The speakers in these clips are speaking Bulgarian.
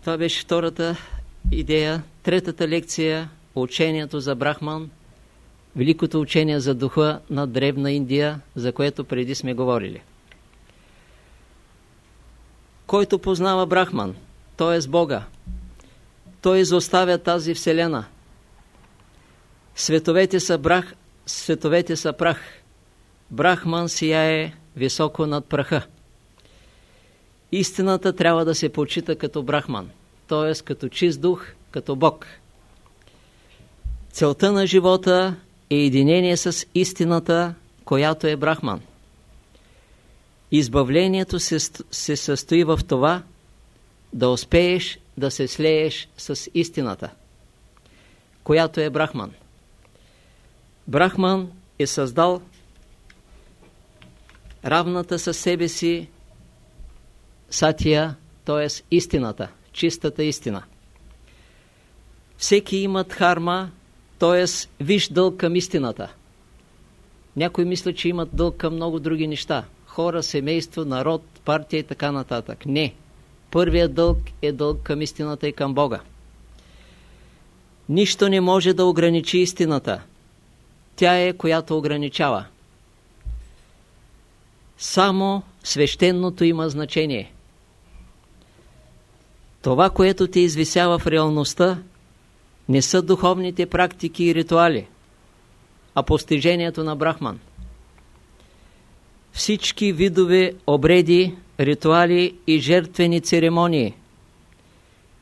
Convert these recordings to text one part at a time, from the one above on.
Това беше втората идея. Третата лекция – учението за Брахман, великото учение за духа на Древна Индия, за което преди сме говорили. Който познава Брахман, т.е. Бога, той изоставя тази вселена. Световете са, брах, световете са прах. Брахман сияе високо над праха. Истината трябва да се почита като брахман, т.е. като чист дух, като Бог. Целта на живота е единение с истината, която е брахман. Избавлението се, се състои в това да успееш да се слееш с истината, която е брахман. Брахман е създал равната със себе си сатия, т.е. истината, чистата истина. Всеки има дхарма, т.е. виж дълг към истината. Някой мисля, че имат дълг към много други неща. Хора, семейство, народ, партия и така нататък. Не. Първият дълг е дълг към истината и към Бога. Нищо не може да ограничи истината. Тя е, която ограничава. Само свещеното има значение. Това, което те извисява в реалността, не са духовните практики и ритуали, а постижението на Брахман. Всички видове обреди, ритуали и жертвени церемонии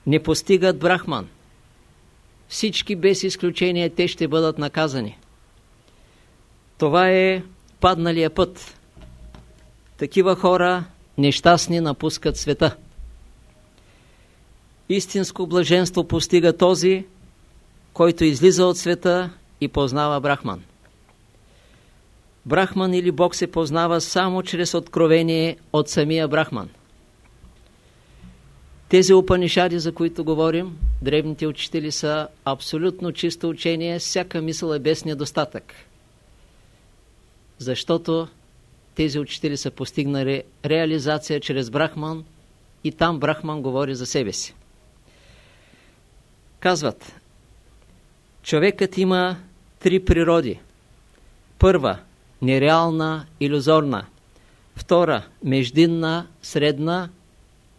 не постигат Брахман. Всички без изключение те ще бъдат наказани. Това е падналия път. Такива хора нещастни напускат света. Истинско блаженство постига този, който излиза от света и познава Брахман. Брахман или Бог се познава само чрез откровение от самия Брахман. Тези опанишади, за които говорим, древните учители са абсолютно чисто учение, всяка мисъл е без недостатък. Защото тези учители са постигнали реализация чрез Брахман и там Брахман говори за себе си. Казват, човекът има три природи. Първа – нереална, иллюзорна. Втора – междинна, средна.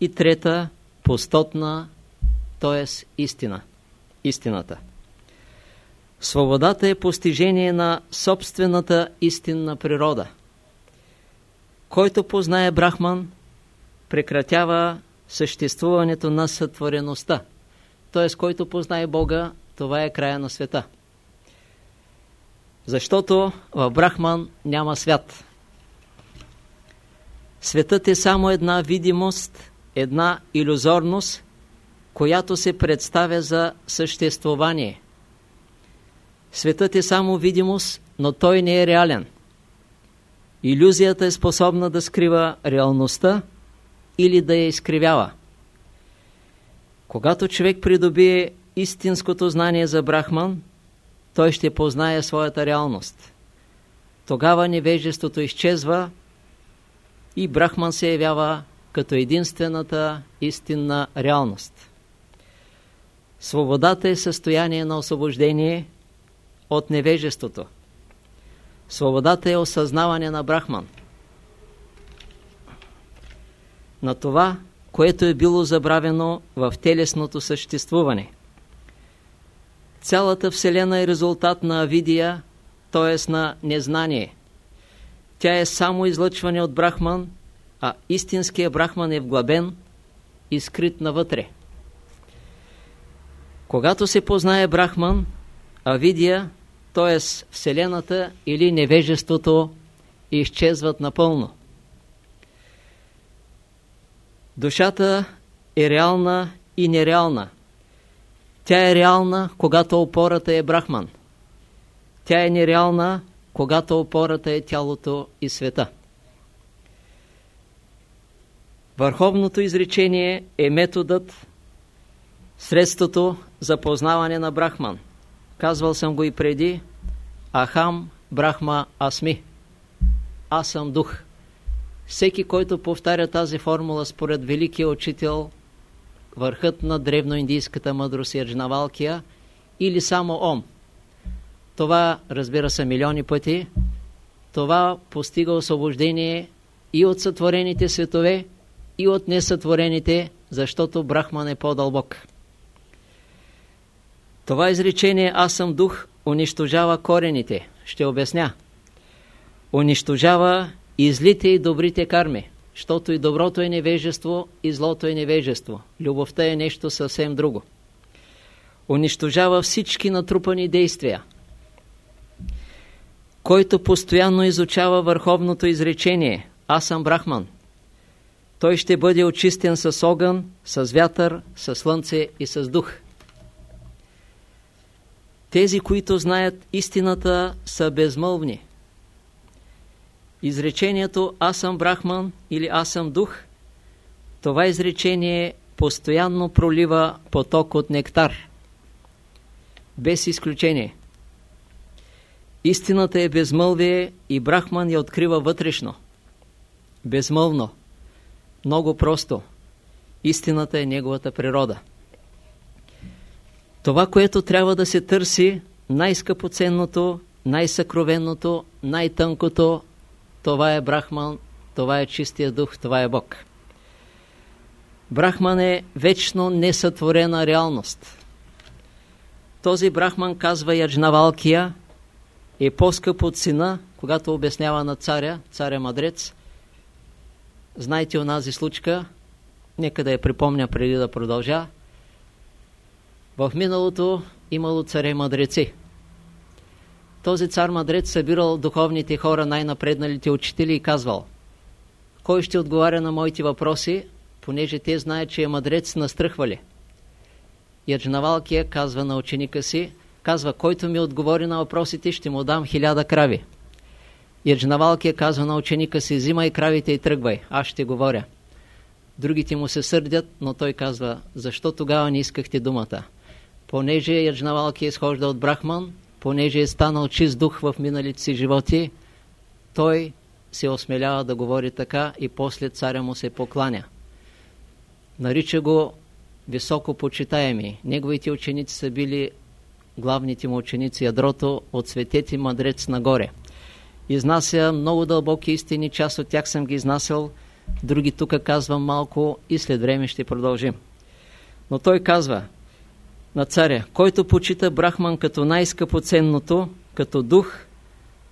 И трета – пустотна, т.е. истина. Истината. Свободата е постижение на собствената истинна природа. Който познае Брахман, прекратява съществуването на сътвореността т.е. който познае Бога, това е края на света. Защото в Брахман няма свят. Светът е само една видимост, една иллюзорност, която се представя за съществувание. Светът е само видимост, но той не е реален. Иллюзията е способна да скрива реалността или да я изкривява. Когато човек придобие истинското знание за Брахман, той ще познае своята реалност. Тогава невежеството изчезва и Брахман се явява като единствената истинна реалност. Свободата е състояние на освобождение от невежеството. Свободата е осъзнаване на Брахман. На това което е било забравено в телесното съществуване. Цялата Вселена е резултат на авидия, т.е. на незнание. Тя е само излъчване от Брахман, а истинският Брахман е вглъбен и скрит навътре. Когато се познае Брахман, авидия, т.е. Вселената или невежеството, изчезват напълно. Душата е реална и нереална. Тя е реална, когато опората е Брахман. Тя е нереална, когато опората е тялото и света. Върховното изречение е методът, средството за познаване на Брахман. Казвал съм го и преди. Ахам Брахма Асми. Аз съм дух. Всеки, който повтаря тази формула според великия учител, върхът на древноиндийската мъдрост Яджнавалкия или само Ом. Това, разбира се, милиони пъти. Това постига освобождение и от сътворените светове, и от несътворените, защото Брахман е по-дълбок. Това изречение «Аз съм дух» унищожава корените. Ще обясня. Унищожава и злите и добрите карми, защото и доброто е невежество, и злото е невежество. Любовта е нещо съвсем друго. Унищожава всички натрупани действия. Който постоянно изучава върховното изречение «Аз съм Брахман», той ще бъде очистен с огън, с вятър, с слънце и с дух. Тези, които знаят истината, са безмълвни. Изречението «Аз съм Брахман» или «Аз съм дух» това изречение постоянно пролива поток от нектар. Без изключение. Истината е безмълвие и Брахман я открива вътрешно. Безмълвно. Много просто. Истината е неговата природа. Това, което трябва да се търси, най-скъпоценното, най-съкровенното, най-тънкото, това е Брахман, това е чистия дух, това е Бог. Брахман е вечно несътворена реалност. Този Брахман, казва Яджнавалкия, е по-скъп от сина, когато обяснява на царя, царя Мадрец. Знаете онази случка, нека да я припомня преди да продължа. В миналото имало царе мъдреци. Този цар мъдрец събирал духовните хора, най-напредналите учители и казвал Кой ще отговаря на моите въпроси, понеже те знаят, че е мъдрец, настръхвали. Яджнавалкия казва на ученика си, казва, който ми отговори на въпросите, ще му дам хиляда крави. Яджнавалкия казва на ученика си, взимай кравите и тръгвай, аз ще говоря. Другите му се сърдят, но той казва, защо тогава не искахте думата? понеже Яджнавалки е изхожда от Брахман, понеже е станал чист дух в миналите си животи, той се осмелява да говори така и после царя му се покланя. Нарича го високо почитаеми. Неговите ученици са били главните му ученици, ядрото от светети мъдрец нагоре. Изнася много дълбоки истини, част от тях съм ги изнасял, други тук казвам малко и след време ще продължим. Но той казва, на царя, който почита Брахман като най-скъпоценното, като дух,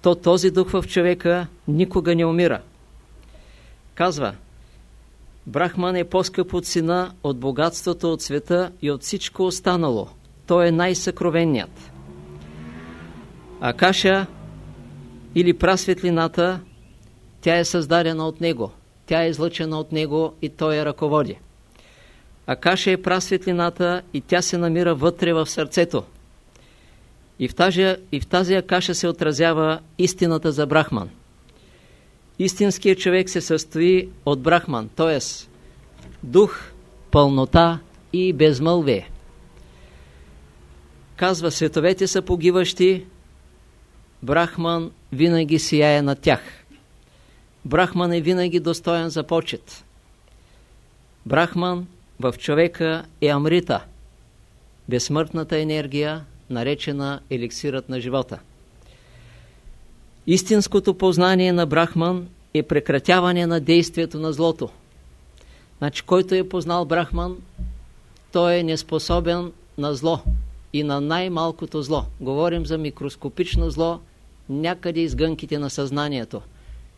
то този дух в човека никога не умира. Казва, Брахман е по-скъп от сина, от богатството, от света и от всичко останало. Той е най-съкровенният. Акаша или прасветлината, тя е създадена от него. Тя е излъчена от него и той я ръководи. Акаша е прасветлината и тя се намира вътре в сърцето. И в, тази, и в тази Акаша се отразява истината за Брахман. Истинският човек се състои от Брахман, т.е. дух, пълнота и безмълвие. Казва, световете са погиващи, Брахман винаги сияе на тях. Брахман е винаги достоен за почет. Брахман в човека е амрита, безсмъртната енергия, наречена еликсирът на живота. Истинското познание на Брахман е прекратяване на действието на злото. Значи, който е познал Брахман, той е неспособен на зло и на най-малкото зло. Говорим за микроскопично зло някъде изгънките на съзнанието.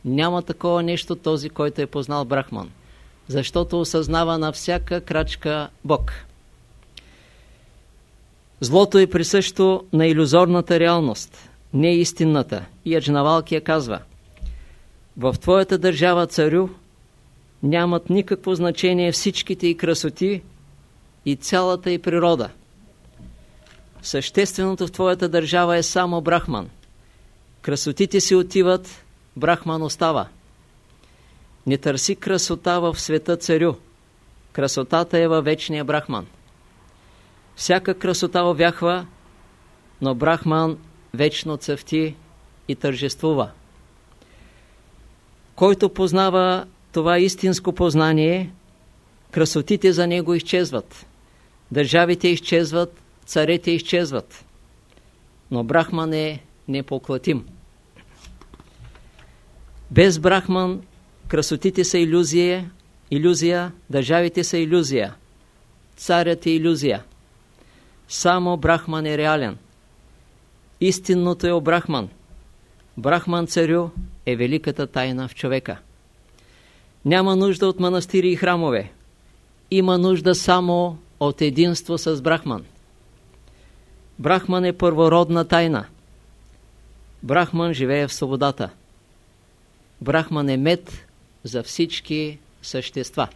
Няма такова нещо този, който е познал Брахман защото осъзнава на всяка крачка Бог. Злото е присъщо на иллюзорната реалност, не истинната. И Аджнавалкия казва В твоята държава, царю, нямат никакво значение всичките и красоти и цялата и природа. Същественото в твоята държава е само Брахман. Красотите си отиват, Брахман остава. Не търси красота в света царю. Красотата е във вечния Брахман. Всяка красота овяхва, но Брахман вечно цъфти и тържествува. Който познава това истинско познание, Красотите за него изчезват. Държавите изчезват, царете изчезват. Но Брахман е непоклатим. Без Брахман красотите са иллюзия, иллюзия, държавите са иллюзия, царят е иллюзия. Само Брахман е реален. Истинното е Брахман. Брахман царю е великата тайна в човека. Няма нужда от манастири и храмове. Има нужда само от единство с Брахман. Брахман е първородна тайна. Брахман живее в свободата. Брахман е мед за всички същества.